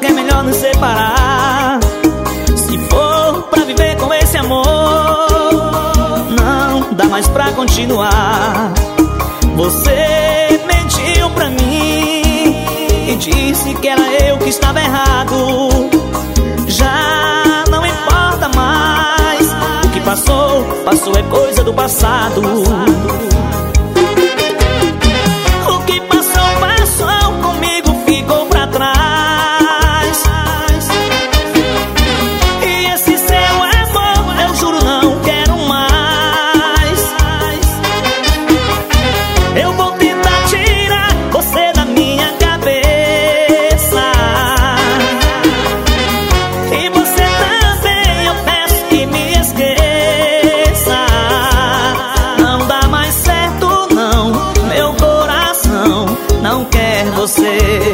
que é melhor nos separar. Se for pra viver com esse amor Não dá mais pra continuar. Você mentiu pra mim E disse que era eu que estava errado. Já não importa mais O que passou, passou é coisa do passado você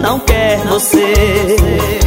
não mais certo